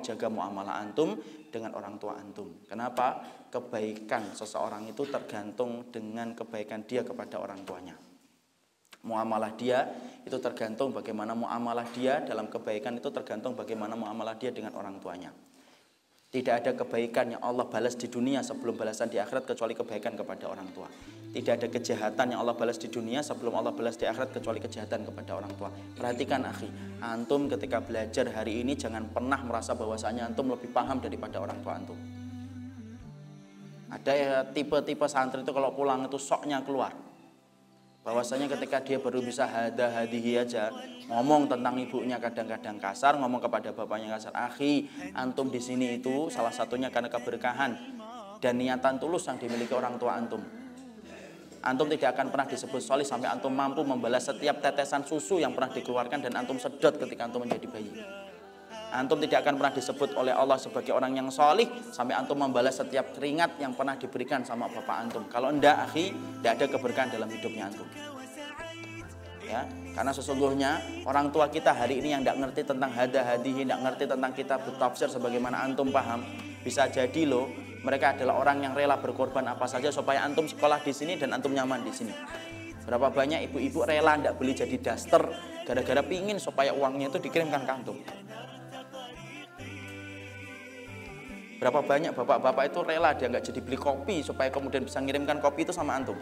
jaga muamalah antum dengan orang tua antum. Kenapa? Kebaikan seseorang itu tergantung dengan kebaikan dia kepada orang tuanya. Muamalah dia itu tergantung bagaimana muamalah dia dalam kebaikan itu tergantung bagaimana muamalah dia dengan orang tuanya. Tidak ada kebaikan yang Allah balas di dunia sebelum balasan di akhirat kecuali kebaikan kepada orang tua. Tidak ada kejahatan yang Allah balas di dunia sebelum Allah balas di akhirat kecuali kejahatan kepada orang tua. Perhatikan akhi, antum ketika belajar hari ini jangan pernah merasa bahwasanya antum lebih paham daripada orang tua antum. Ada ya tipe-tipe santri itu kalau pulang itu soknya keluar bahwasanya ketika dia baru bisa hada hadihi aja ngomong tentang ibunya kadang-kadang kasar ngomong kepada bapaknya kasar akhi antum di sini itu salah satunya karena keberkahan dan niatan tulus yang dimiliki orang tua antum. Antum tidak akan pernah disebut solih sampai antum mampu membalas setiap tetesan susu yang pernah dikeluarkan dan antum sedot ketika antum menjadi bayi Antum tidak akan pernah disebut oleh Allah sebagai orang yang solih sampai antum membalas setiap keringat yang pernah diberikan sama bapak antum. Kalau ndak akhi, tidak ada keberkahan dalam hidupnya antum. Ya, karena sesungguhnya orang tua kita hari ini yang tidak ngerti tentang hada hadihi, tidak ngerti tentang kitab tafsir sebagaimana antum paham, bisa jadi loh mereka adalah orang yang rela berkorban apa saja supaya antum sekolah di sini dan antum nyaman di sini. Berapa banyak ibu-ibu rela tidak beli jadi daster gara-gara pingin supaya uangnya itu dikirimkan ke antum. Berapa banyak bapak-bapak itu rela dia nggak jadi beli kopi supaya kemudian bisa ngirimkan kopi itu sama antum.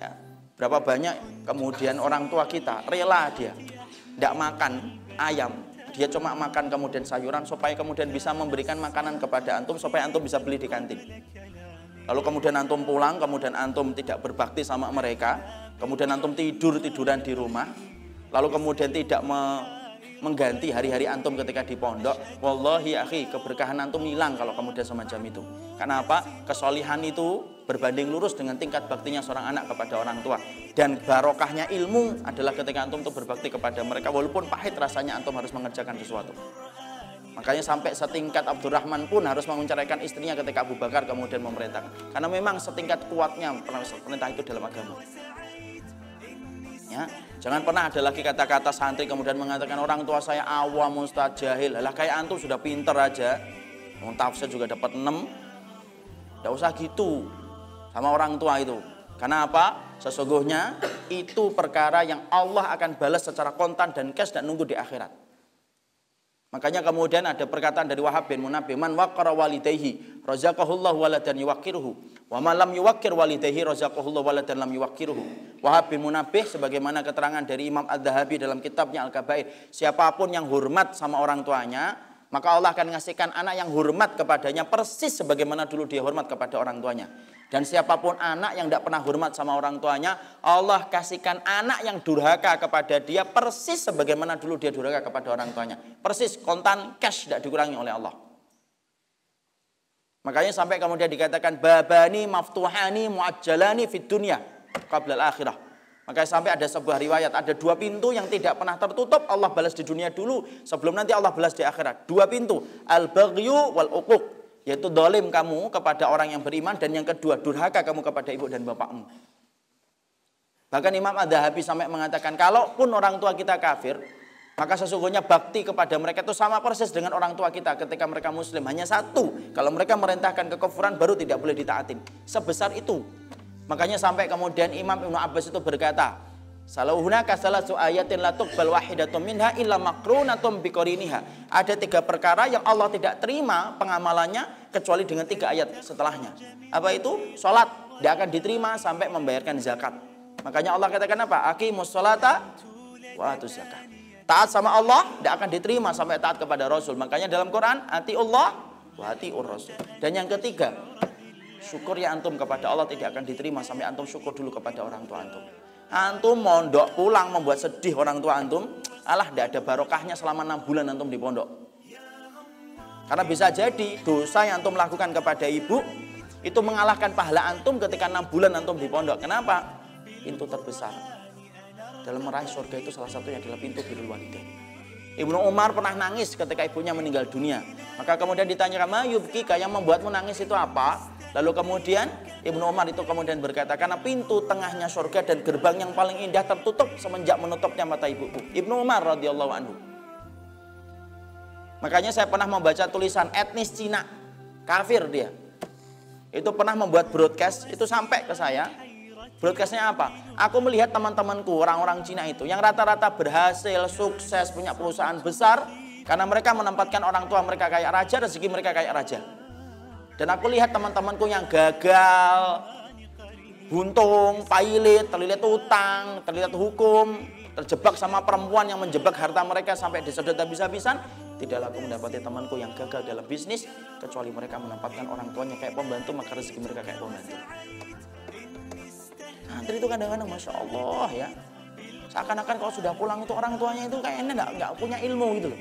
Ya. Berapa banyak kemudian orang tua kita rela dia tidak makan ayam, dia cuma makan kemudian sayuran supaya kemudian bisa memberikan makanan kepada antum supaya antum bisa beli di kantin. Lalu kemudian antum pulang, kemudian antum tidak berbakti sama mereka, kemudian antum tidur tiduran di rumah, lalu kemudian tidak me mengganti hari-hari antum ketika di pondok. Wallahi akhi keberkahan antum hilang kalau kemudian semacam itu. Karena apa? Kesolihan itu berbanding lurus dengan tingkat baktinya seorang anak kepada orang tua. Dan barokahnya ilmu adalah ketika antum itu berbakti kepada mereka walaupun pahit rasanya antum harus mengerjakan sesuatu. Makanya sampai setingkat Abdurrahman pun harus menceraikan istrinya ketika Abu Bakar kemudian memerintahkan. Karena memang setingkat kuatnya perintah itu dalam agama. Ya, Jangan pernah ada lagi kata-kata santri kemudian mengatakan orang tua saya awam, ustaz, jahil. Lah kayak antum sudah pinter aja. Mau juga dapat 6. Tidak usah gitu sama orang tua itu. Karena apa? Sesungguhnya itu perkara yang Allah akan balas secara kontan dan cash dan nunggu di akhirat. Makanya kemudian ada perkataan dari Wahab bin Munabbi, "Man waqara walidayhi, razaqahullahu waladan yuwaqqiruhu." Wa malam yuwakir walidayhi razaqahullah waladan lam yuwakiruhu. Wahab bin Munabih sebagaimana keterangan dari Imam Ad-Dahabi dalam kitabnya Al-Kabair. Siapa pun yang hormat sama orang tuanya, maka Allah akan mengasihkan anak yang hormat kepadanya persis sebagaimana dulu dia hormat kepada orang tuanya. Dan siapa pun anak yang tidak pernah hormat sama orang tuanya, Allah kasihkan anak yang durhaka kepada dia persis sebagaimana dulu dia durhaka kepada orang tuanya. Persis kontan cash tidak dikurangi oleh Allah. Makanya sampai kemudian dikatakan babani maftuhani muajjalani fid dunya akhirah. Makanya sampai ada sebuah riwayat, ada dua pintu yang tidak pernah tertutup, Allah balas di dunia dulu sebelum nanti Allah balas di akhirat. Dua pintu, al-baghyu wal uquq, yaitu dolim kamu kepada orang yang beriman dan yang kedua durhaka kamu kepada ibu dan bapakmu. Bahkan Imam Ad-Dahabi sampai mengatakan, kalaupun orang tua kita kafir, maka sesungguhnya bakti kepada mereka itu sama persis dengan orang tua kita ketika mereka muslim. Hanya satu, kalau mereka merintahkan kekufuran baru tidak boleh ditaatin. Sebesar itu. Makanya sampai kemudian Imam Ibnu Abbas itu berkata, Salahunaka salatu ayatin la tuqbal minha illa makrunatun. Ada tiga perkara yang Allah tidak terima pengamalannya kecuali dengan tiga ayat setelahnya. Apa itu? Salat tidak akan diterima sampai membayarkan zakat. Makanya Allah katakan apa? Aqimus salata wa zakat. Taat sama Allah tidak akan diterima sampai taat kepada Rasul. Makanya dalam Quran, hati Allah, hati Rasul. Dan yang ketiga, syukur ya antum kepada Allah tidak akan diterima sampai antum syukur dulu kepada orang tua antum. Antum mondok pulang membuat sedih orang tua antum, Allah tidak ada barokahnya selama enam bulan antum di pondok. Karena bisa jadi dosa yang antum lakukan kepada ibu itu mengalahkan pahala antum ketika enam bulan antum di pondok. Kenapa? Pintu terbesar dalam meraih surga itu salah satunya adalah pintu birrul walidain. Ibnu Umar pernah nangis ketika ibunya meninggal dunia. Maka kemudian ditanya Ma yubkika yang membuatmu nangis itu apa? Lalu kemudian Ibnu Umar itu kemudian berkata karena pintu tengahnya surga dan gerbang yang paling indah tertutup semenjak menutupnya mata ibuku. Ibnu Umar radhiyallahu anhu. Makanya saya pernah membaca tulisan etnis Cina, kafir dia. Itu pernah membuat broadcast, itu sampai ke saya. Broadcastnya apa? Aku melihat teman-temanku, orang-orang Cina itu, yang rata-rata berhasil, sukses, punya perusahaan besar, karena mereka menempatkan orang tua mereka kayak raja, rezeki mereka kayak raja. Dan aku lihat teman-temanku yang gagal, buntung, pailit, terlilit utang, terlilit hukum, terjebak sama perempuan yang menjebak harta mereka sampai disedot habis-habisan, tidaklah aku mendapati temanku yang gagal dalam bisnis kecuali mereka menempatkan orang tuanya kayak pembantu maka rezeki mereka kayak pembantu. Santri itu kadang-kadang masya Allah ya, seakan-akan kalau sudah pulang itu orang tuanya itu kayaknya nggak punya ilmu gitu loh.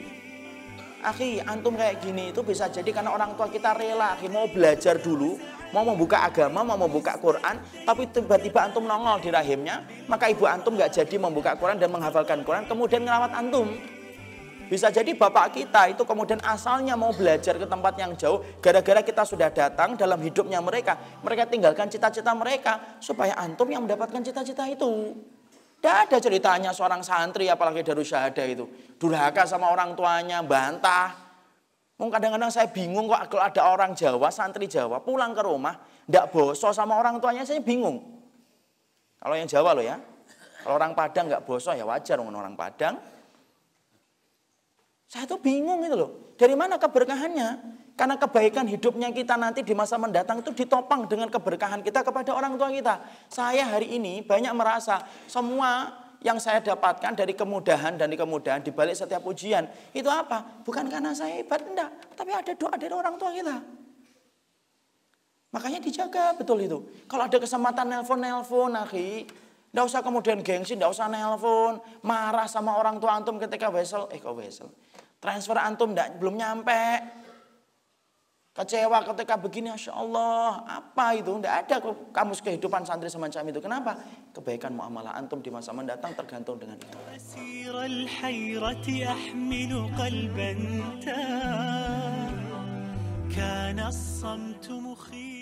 Akhi, antum kayak gini itu bisa jadi karena orang tua kita rela, akhi mau belajar dulu, mau membuka agama, mau membuka Quran, tapi tiba-tiba antum nongol di rahimnya, maka ibu antum nggak jadi membuka Quran dan menghafalkan Quran, kemudian ngerawat antum. Bisa jadi bapak kita itu kemudian asalnya mau belajar ke tempat yang jauh, gara-gara kita sudah datang dalam hidupnya mereka, mereka tinggalkan cita-cita mereka supaya antum yang mendapatkan cita-cita itu. Tidak ada ceritanya seorang santri apalagi dari syahada itu. Durhaka sama orang tuanya, bantah. kadang-kadang saya bingung kok kalau ada orang Jawa, santri Jawa pulang ke rumah, tidak bosok sama orang tuanya, saya bingung. Kalau yang Jawa loh ya. Kalau orang Padang nggak bosok ya wajar orang Padang. Saya tuh bingung itu loh. Dari mana keberkahannya? Karena kebaikan hidupnya kita nanti di masa mendatang itu ditopang dengan keberkahan kita kepada orang tua kita. Saya hari ini banyak merasa semua yang saya dapatkan dari kemudahan dan di kemudahan di balik setiap ujian itu apa? Bukan karena saya hebat, enggak, tapi ada doa dari orang tua kita. Makanya dijaga betul itu. Kalau ada kesempatan nelpon-nelpon, akhi, enggak usah kemudian gengsi, enggak usah nelpon, marah sama orang tua antum ketika wesel, eh kok wesel. Transfer antum enggak, belum nyampe, Kecewa ketika begini, Masya Allah, apa itu? Tidak ada kamus kehidupan santri semacam itu. Kenapa? Kebaikan muamalah antum di masa mendatang tergantung dengan itu. كان الصمت مخيف